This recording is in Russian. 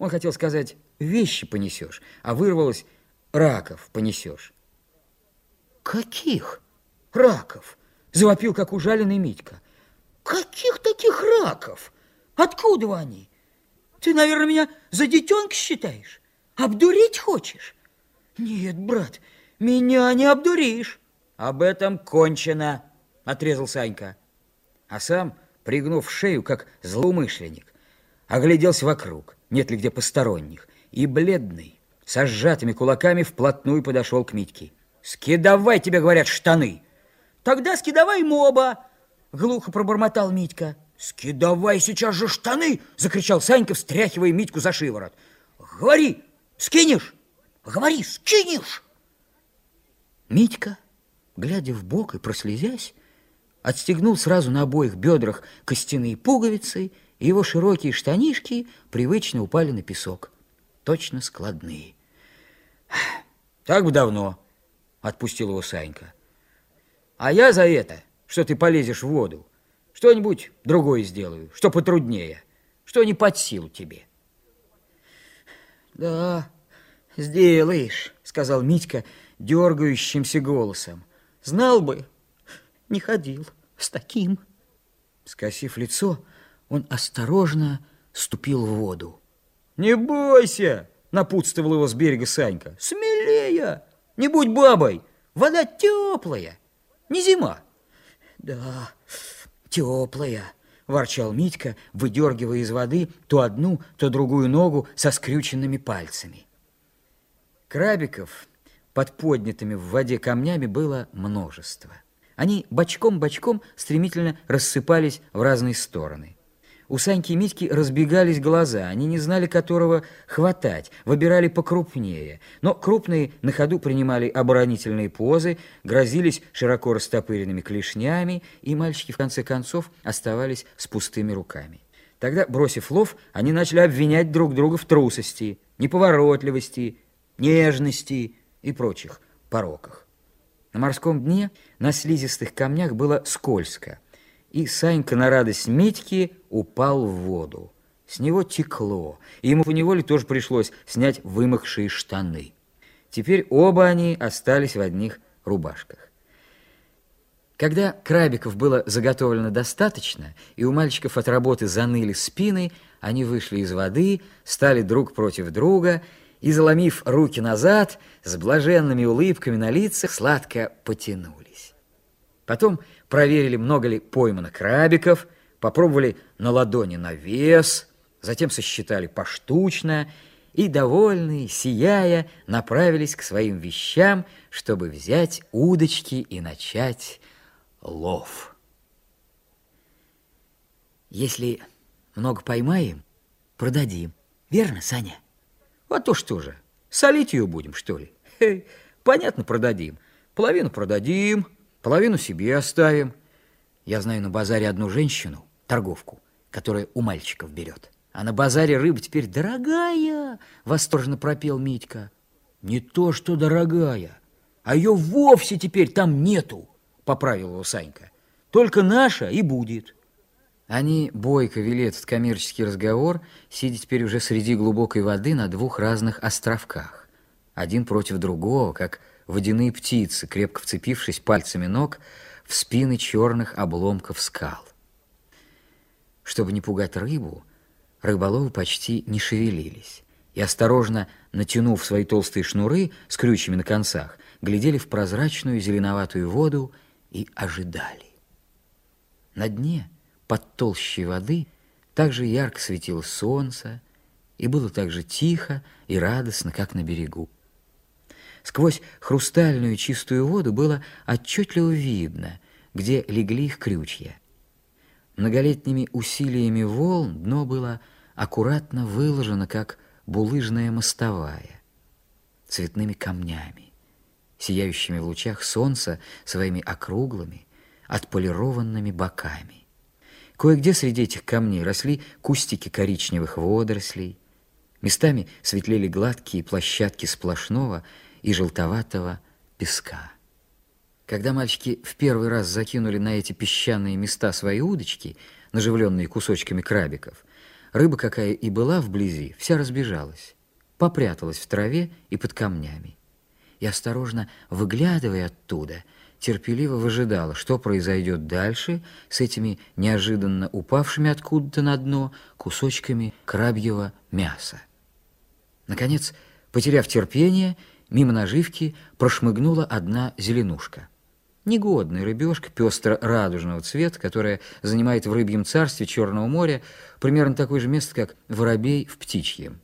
Он хотел сказать «вещи понесешь», а вырвалось «раков понесешь». «Каких раков?» – завопил, как ужаленный Митька. «Каких таких раков? Откуда они? Ты, наверное, меня за детенка считаешь? Обдурить хочешь?» «Нет, брат, меня не обдуришь». «Об этом кончено», – отрезал Санька. А сам, пригнув шею, как злоумышленник, огляделся вокруг, нет ли где посторонних, и бледный, со сжатыми кулаками вплотную подошел к Митьке. «Скидавай, тебе говорят, штаны!» «Тогда скидавай моба!» — глухо пробормотал Митька. «Скидавай сейчас же штаны!» — закричал Санька, встряхивая Митьку за шиворот. «Говори, скинешь? Говори, скинешь!» Митька, глядя в бок и прослезясь, отстегнул сразу на обоих бедрах костяные пуговицы, и его широкие штанишки привычно упали на песок, точно складные. «Так бы давно», — отпустил его Санька. «А я за это, что ты полезешь в воду, что-нибудь другое сделаю, что потруднее, что не под силу тебе». «Да, сделаешь», — сказал Митька дергающимся голосом. «Знал бы, не ходил с таким». Скосив лицо, он осторожно ступил в воду. «Не бойся!» — напутствовал его с берега Санька. «Смелее! Не будь бабой! Вода теплая, не зима!» «Да, теплая!» — ворчал Митька, выдергивая из воды то одну, то другую ногу со скрюченными пальцами. Крабиков под поднятыми в воде камнями было множество. Они бочком-бочком стремительно рассыпались в разные стороны. У Саньки и Митьки разбегались глаза, они не знали, которого хватать, выбирали покрупнее. Но крупные на ходу принимали оборонительные позы, грозились широко растопыренными клешнями, и мальчики в конце концов оставались с пустыми руками. Тогда, бросив лов, они начали обвинять друг друга в трусости, неповоротливости, нежности и прочих пороках. На морском дне на слизистых камнях было скользко – и Санька на радость Митьки упал в воду. С него текло, и ему поневоле тоже пришлось снять вымокшие штаны. Теперь оба они остались в одних рубашках. Когда крабиков было заготовлено достаточно, и у мальчиков от работы заныли спины, они вышли из воды, стали друг против друга и, заломив руки назад, с блаженными улыбками на лицах сладко потянулись. Потом проверили, много ли поймано крабиков, попробовали на ладони на вес, затем сосчитали поштучно и, довольные, сияя, направились к своим вещам, чтобы взять удочки и начать лов. Если много поймаем, продадим. Верно, Саня? А то что же, солить ее будем, что ли? Хе, понятно, продадим. Половину продадим, Половину себе оставим. Я знаю на базаре одну женщину, торговку, которая у мальчиков берет. А на базаре рыба теперь дорогая, восторженно пропел Митька. Не то, что дорогая, а ее вовсе теперь там нету, поправил его Санька. Только наша и будет. Они бойко вели этот коммерческий разговор, сидя теперь уже среди глубокой воды на двух разных островках. Один против другого, как водяные птицы, крепко вцепившись пальцами ног в спины черных обломков скал. Чтобы не пугать рыбу, рыболовы почти не шевелились и, осторожно натянув свои толстые шнуры с крючьями на концах, глядели в прозрачную зеленоватую воду и ожидали. На дне, под толщей воды, также ярко светило солнце, и было так же тихо и радостно, как на берегу. Сквозь хрустальную чистую воду было отчетливо видно, где легли их крючья. Многолетними усилиями волн дно было аккуратно выложено, как булыжная мостовая, цветными камнями, сияющими в лучах солнца своими округлыми, отполированными боками. Кое-где среди этих камней росли кустики коричневых водорослей, местами светлели гладкие площадки сплошного и желтоватого песка. Когда мальчики в первый раз закинули на эти песчаные места свои удочки, наживленные кусочками крабиков, Рыба, какая и была вблизи, вся разбежалась, попряталась в траве и под камнями. И, осторожно выглядывая оттуда, терпеливо выжидала, что произойдет дальше с этими неожиданно упавшими откуда-то на дно кусочками крабьего мяса. Наконец, потеряв терпение, мимо наживки прошмыгнула одна зеленушка. Негодная рыбешка пестро-радужного цвета, которая занимает в рыбьем царстве Черного моря примерно такое же место, как воробей в птичьем.